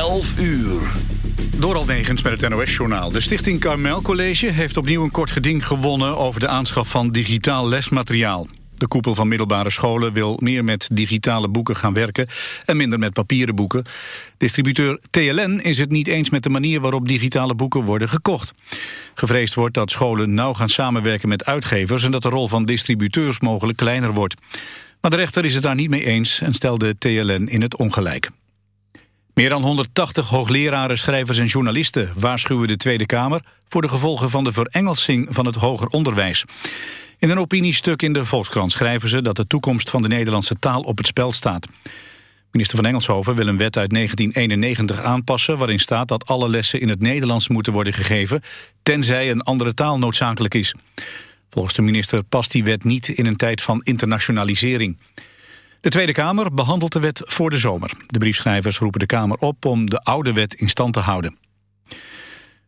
11 uur. Door Almegens met het NOS-journaal. De stichting Carmel College heeft opnieuw een kort geding gewonnen... over de aanschaf van digitaal lesmateriaal. De koepel van middelbare scholen wil meer met digitale boeken gaan werken... en minder met papieren boeken. Distributeur TLN is het niet eens met de manier waarop digitale boeken worden gekocht. Gevreesd wordt dat scholen nauw gaan samenwerken met uitgevers... en dat de rol van distributeurs mogelijk kleiner wordt. Maar de rechter is het daar niet mee eens en stelde TLN in het ongelijk. Meer dan 180 hoogleraren, schrijvers en journalisten waarschuwen de Tweede Kamer voor de gevolgen van de verengelsing van het hoger onderwijs. In een opiniestuk in de Volkskrant schrijven ze dat de toekomst van de Nederlandse taal op het spel staat. Minister van Engelshoven wil een wet uit 1991 aanpassen... waarin staat dat alle lessen in het Nederlands moeten worden gegeven... tenzij een andere taal noodzakelijk is. Volgens de minister past die wet niet in een tijd van internationalisering. De Tweede Kamer behandelt de wet voor de zomer. De briefschrijvers roepen de Kamer op om de oude wet in stand te houden.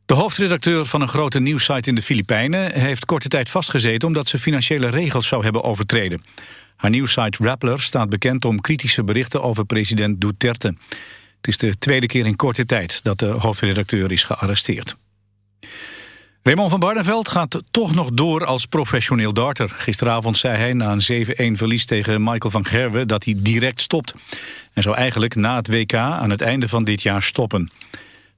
De hoofdredacteur van een grote nieuwssite in de Filipijnen... heeft korte tijd vastgezeten omdat ze financiële regels zou hebben overtreden. Haar nieuwssite Rappler staat bekend om kritische berichten over president Duterte. Het is de tweede keer in korte tijd dat de hoofdredacteur is gearresteerd. Raymond van Barneveld gaat toch nog door als professioneel darter. Gisteravond zei hij na een 7-1 verlies tegen Michael van Gerwen dat hij direct stopt. En zou eigenlijk na het WK aan het einde van dit jaar stoppen.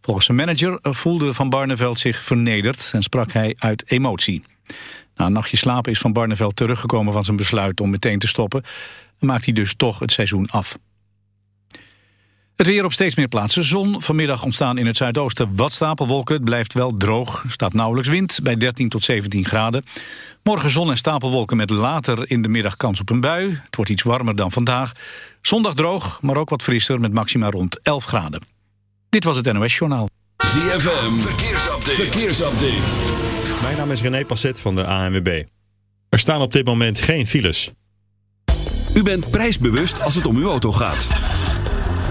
Volgens zijn manager voelde Van Barneveld zich vernederd en sprak hij uit emotie. Na een nachtje slapen is Van Barneveld teruggekomen van zijn besluit om meteen te stoppen. En maakt hij dus toch het seizoen af. Het weer op steeds meer plaatsen. Zon. Vanmiddag ontstaan in het zuidoosten wat stapelwolken. Het blijft wel droog. Er staat nauwelijks wind bij 13 tot 17 graden. Morgen zon en stapelwolken met later in de middag kans op een bui. Het wordt iets warmer dan vandaag. Zondag droog, maar ook wat frisser met maxima rond 11 graden. Dit was het NOS Journaal. ZFM. Verkeersupdate. Verkeersupdate. Mijn naam is René Passet van de ANWB. Er staan op dit moment geen files. U bent prijsbewust als het om uw auto gaat.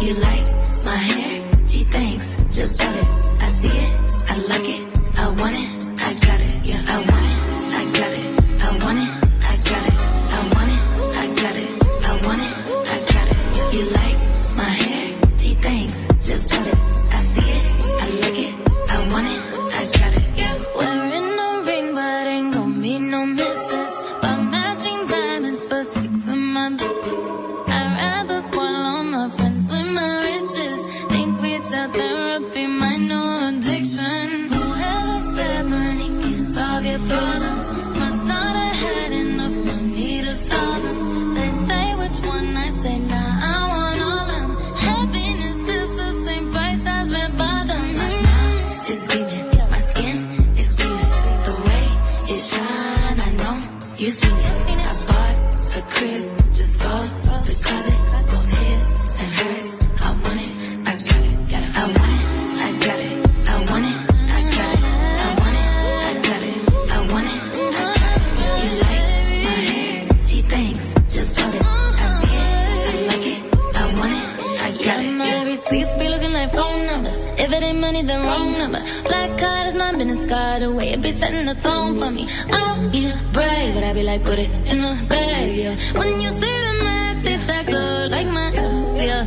You like my hair? Gee, thanks. Just love it. I see it. I like it. I want it. It be setting the tone for me. I don't be brave, but I be like, put it in the bag, yeah. When you see the max, it's that good, like my, yeah.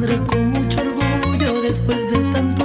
madre con mucho orgullo después de tanto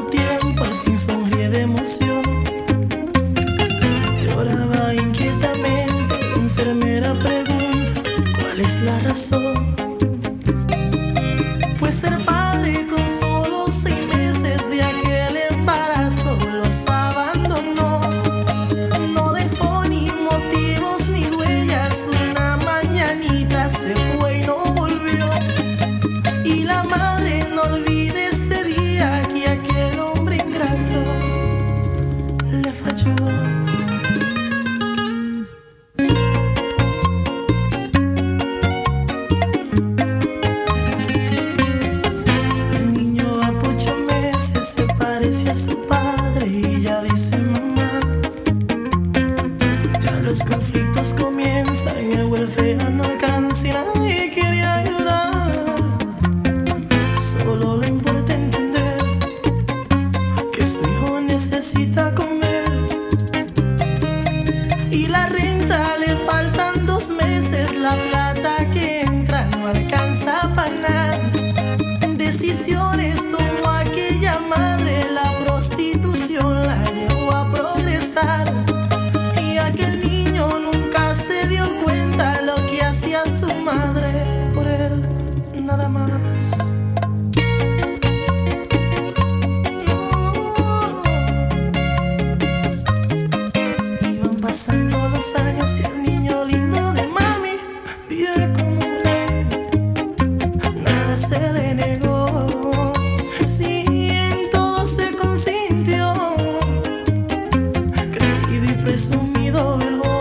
going.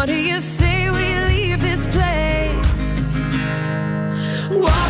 What do you say we leave this place? What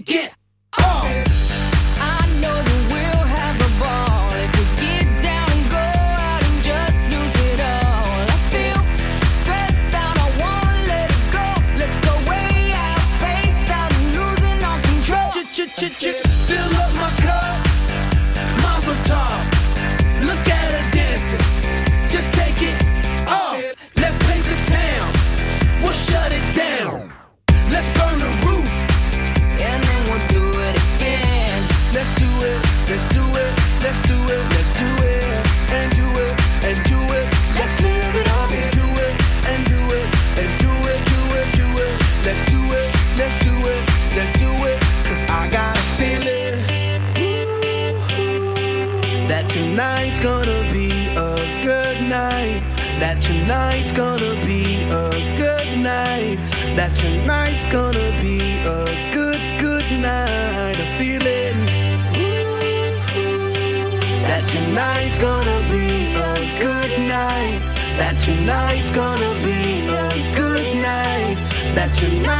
make it. Tonight's gonna be a good night. That tonight.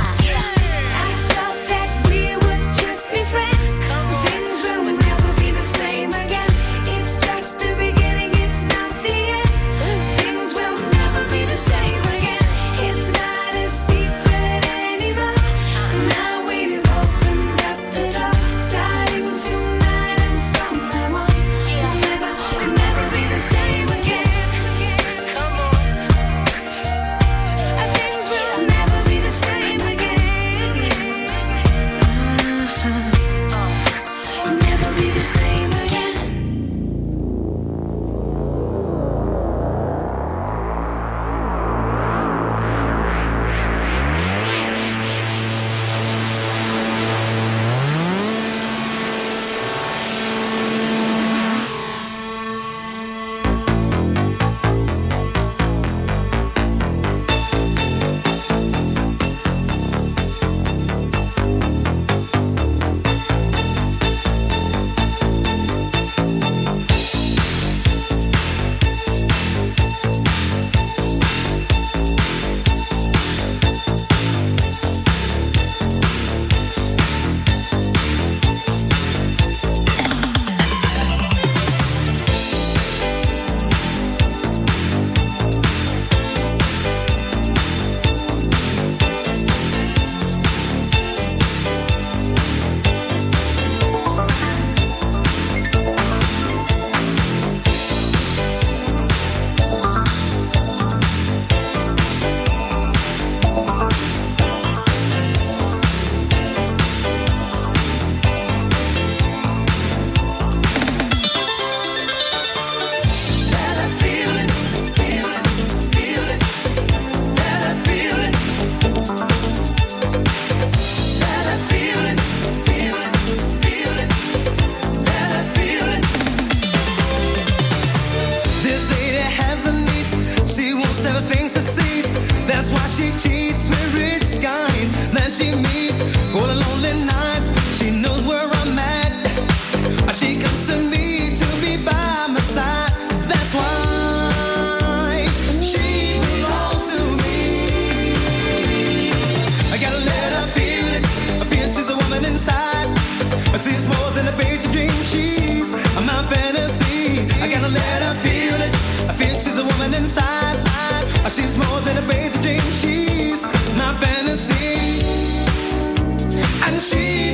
sim.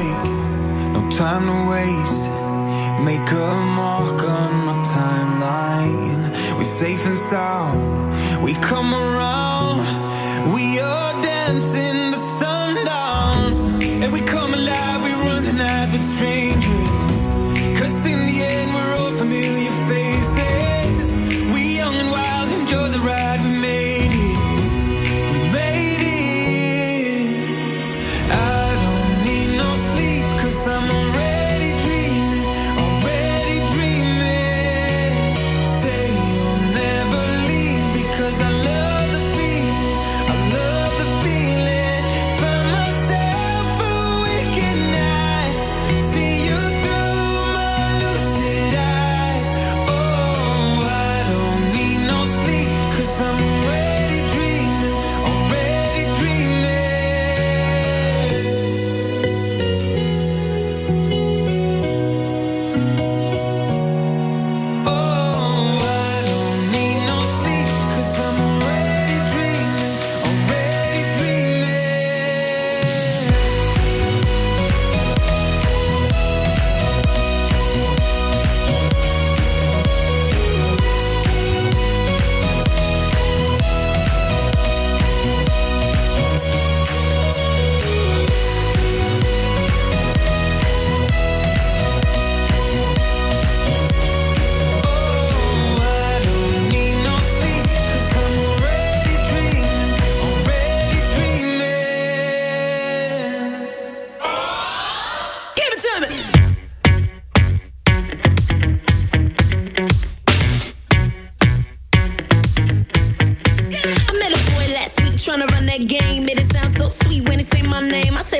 break, no time to waste. Make a mark on my timeline. We're safe and sound. We come around, we are dancing. that game. It sound so sweet when they say my name. I say